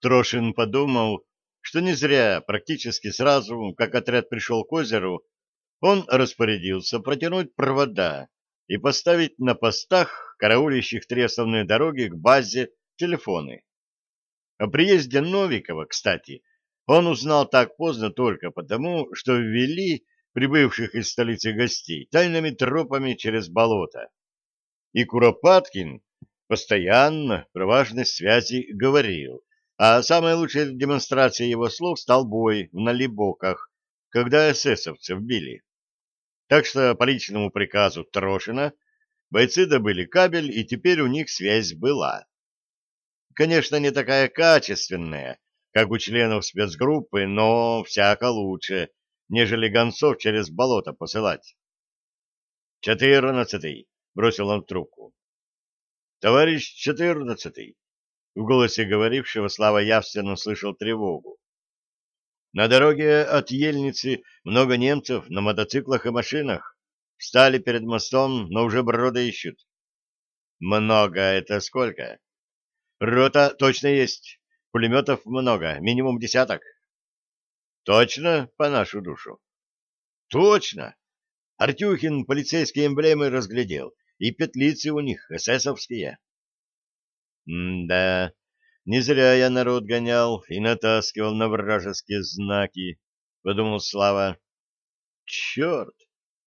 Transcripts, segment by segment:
Трошин подумал, что не зря практически сразу, как отряд пришел к озеру, он распорядился протянуть провода и поставить на постах, караулящих три основные дороги к базе, телефоны. О приезде Новикова, кстати, он узнал так поздно только потому, что ввели прибывших из столицы гостей тайными тропами через болото. И Куропаткин постоянно про важность связи говорил, а самая лучшая демонстрация его слов стал бой в Налибоках, когда эсэсовцев били. Так что по личному приказу Трошина бойцы добыли кабель, и теперь у них связь была. Конечно, не такая качественная, как у членов спецгруппы, но всяко лучше, нежели гонцов через болото посылать. «Четырнадцатый», — бросил он трубку. «Товарищ четырнадцатый», — в голосе говорившего Слава явственно слышал тревогу. «На дороге от Ельницы много немцев на мотоциклах и машинах. Встали перед мостом, но уже брода ищут». «Много — это сколько?» Рота точно есть. Пулеметов много, минимум десяток. Точно по нашу душу? Точно. Артюхин полицейские эмблемы разглядел, и петлицы у них эсэсовские. Да не зря я народ гонял и натаскивал на вражеские знаки, подумал Слава. Черт,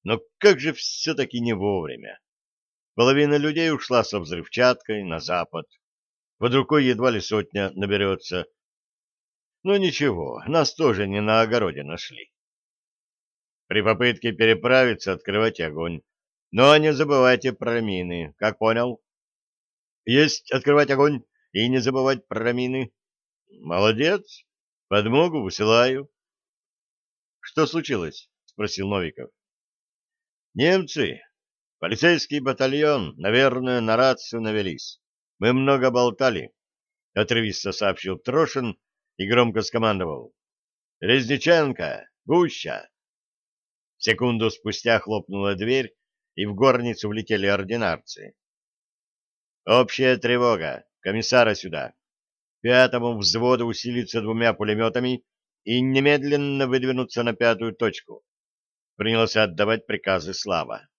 но как же все-таки не вовремя. Половина людей ушла со взрывчаткой на запад. Под рукой едва ли сотня наберется. Но ничего, нас тоже не на огороде нашли. При попытке переправиться открывайте огонь. Но не забывайте про мины. Как понял? Есть открывать огонь и не забывать про мины. Молодец. Подмогу высылаю. Что случилось? Спросил Новиков. Немцы. Полицейский батальон, наверное, на рацию навелись. Мы много болтали, — отрывисто сообщил Трошин и громко скомандовал. — Резниченко! Гуща! Секунду спустя хлопнула дверь, и в горницу влетели ординарцы. «Общая тревога! Комиссара сюда! Пятому взводу усилиться двумя пулеметами и немедленно выдвинуться на пятую точку!» Принялся отдавать приказы Слава.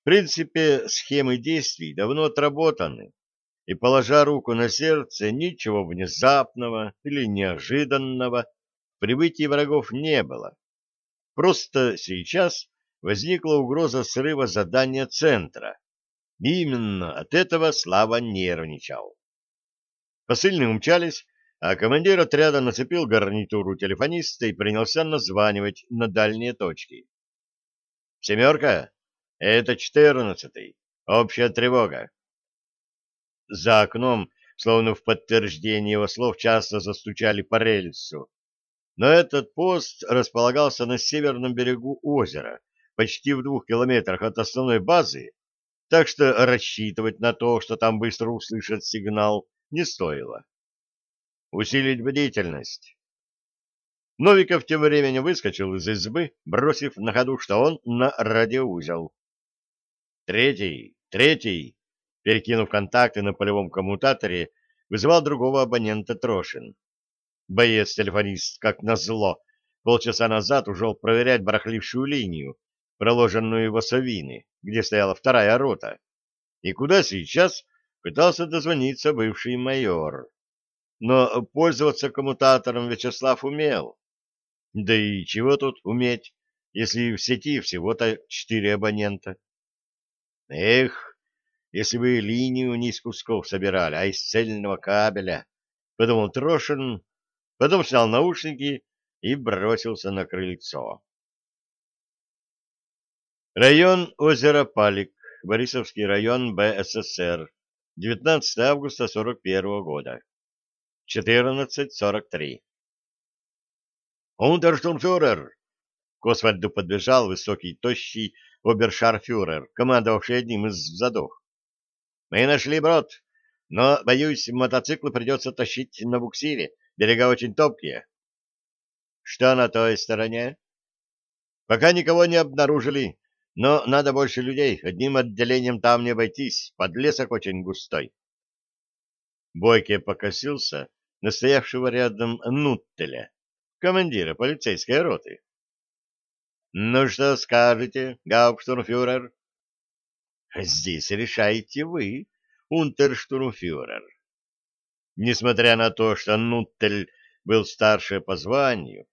В принципе, схемы действий давно отработаны, и, положа руку на сердце, ничего внезапного или неожиданного в прибытии врагов не было. Просто сейчас возникла угроза срыва задания центра. Именно от этого Слава нервничал. Посыльные умчались, а командир отряда нацепил гарнитуру телефониста и принялся названивать на дальние точки. «Семерка, это четырнадцатый. Общая тревога. За окном, словно в подтверждение его слов, часто застучали по рельсу. Но этот пост располагался на северном берегу озера, почти в двух километрах от основной базы, так что рассчитывать на то, что там быстро услышат сигнал, не стоило. Усилить бдительность. Новиков тем временем выскочил из избы, бросив на ходу, что он на радиоузел. Третий, третий, перекинув контакты на полевом коммутаторе, вызывал другого абонента Трошин. Боец-телефонист, как назло, полчаса назад ушел проверять барахлившую линию, проложенную в Осовины, где стояла вторая рота, и куда сейчас пытался дозвониться бывший майор. Но пользоваться коммутатором Вячеслав умел. Да и чего тут уметь, если в сети всего-то четыре абонента? Эх, если бы линию не из кусков собирали, а из цельного кабеля, — подумал Трошин, потом снял наушники и бросился на крыльцо. Район озера Палик, Борисовский район БССР, 19 августа 41 года, 14.43. «Унтерштурмфюрер!» К Освальду подбежал высокий, тощий, обершарфюрер, командовавший одним из задов. «Мы нашли брод, но, боюсь, мотоциклы придется тащить на буксире. Берега очень топкие». «Что на той стороне?» «Пока никого не обнаружили, но надо больше людей. Одним отделением там не обойтись, подлесок очень густой». Бойке покосился настоявшего рядом Нуттеля, командира полицейской роты. — Ну что скажете, гауптштурмфюрер? — Здесь решаете вы, унтерштурмфюрер. Несмотря на то, что Нуттель был старше по званию,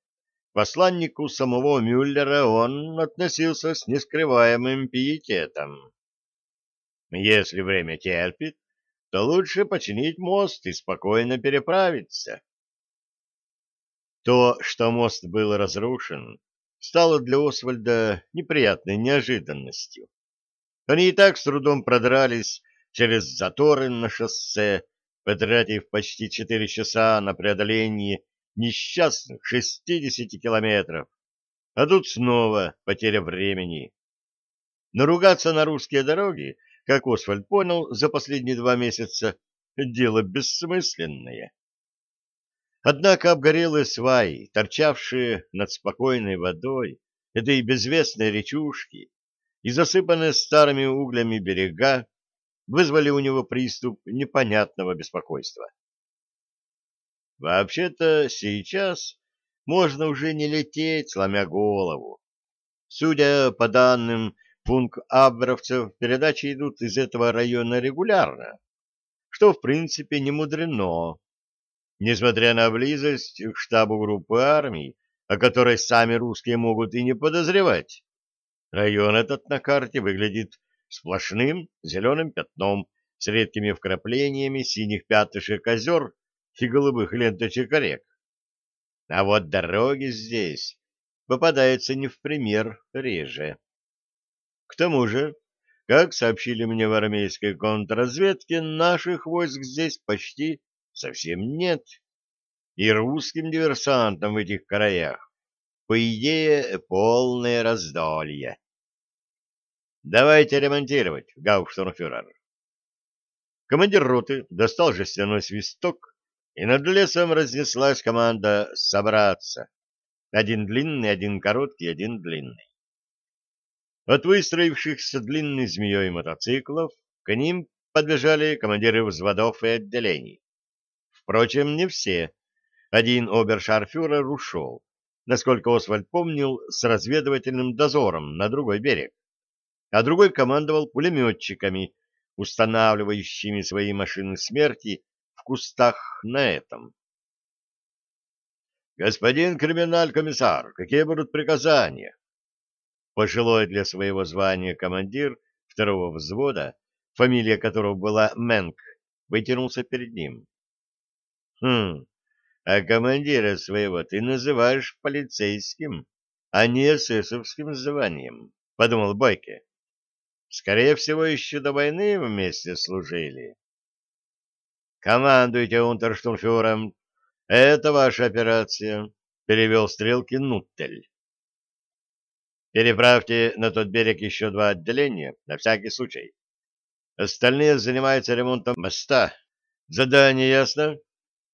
посланнику самого Мюллера он относился с нескрываемым пиететом. Если время терпит, то лучше починить мост и спокойно переправиться. То, что мост был разрушен, стало для Освальда неприятной неожиданностью. Они и так с трудом продрались через заторы на шоссе, потратив почти четыре часа на преодоление несчастных шестидесяти километров. А тут снова потеря времени. Наругаться на русские дороги как Освальд понял за последние два месяца, дело бессмысленное. Однако обгорелые сваи, торчавшие над спокойной водой этой безвестной речушки и засыпанные старыми углями берега, вызвали у него приступ непонятного беспокойства. Вообще-то сейчас можно уже не лететь, сломя голову. Судя по данным пункт абровцев передачи идут из этого района регулярно, что, в принципе, не мудрено. Несмотря на близость к штабу группы армий, о которой сами русские могут и не подозревать, район этот на карте выглядит сплошным зеленым пятном с редкими вкраплениями синих пятышек озер и голубых ленточек рек. А вот дороги здесь попадаются не в пример реже. К тому же, как сообщили мне в армейской контрразведке, наших войск здесь почти совсем нет. И русским диверсантам в этих краях, по идее, полное раздолье. Давайте ремонтировать, гауптштурмфюрер. Командир роты достал жестяной свисток, и над лесом разнеслась команда «собраться». Один длинный, один короткий, один длинный. От выстроившихся длинной змеей мотоциклов к ним подбежали командиры взводов и отделений. Впрочем, не все. Один обершарфюрер ушел, насколько Освальд помнил, с разведывательным дозором на другой берег, а другой командовал пулеметчиками, устанавливающими свои машины смерти кустах на этом. «Господин криминаль-комиссар, какие будут приказания?» Пожилой для своего звания командир второго взвода, фамилия которого была Мэнк, вытянулся перед ним. — Хм, а командира своего ты называешь полицейским, а не эсэсовским званием, — подумал Бойке. — Скорее всего, еще до войны вместе служили. — Командуйте унтерштурмфюрером. Это ваша операция, — перевел стрелки Нуттель. Переправьте на тот берег еще два отделения, на всякий случай. Остальные занимаются ремонтом моста. Задание ясно?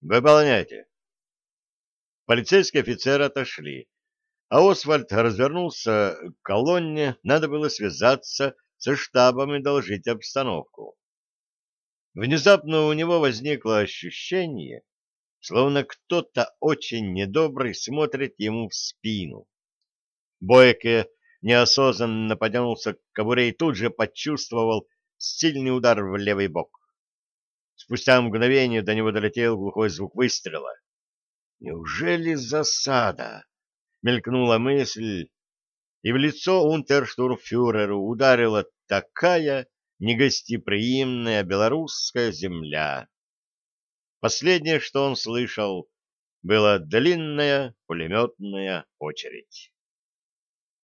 Выполняйте. Полицейские офицеры отошли, а Освальд развернулся к колонне, надо было связаться со штабом и доложить обстановку. Внезапно у него возникло ощущение, словно кто-то очень недобрый смотрит ему в спину. Бойке неосознанно потянулся к кобуре и тут же почувствовал сильный удар в левый бок. Спустя мгновение до него долетел глухой звук выстрела. «Неужели засада?» — мелькнула мысль, и в лицо унтерштурмфюреру ударила такая негостеприимная белорусская земля. Последнее, что он слышал, была длинная пулеметная очередь.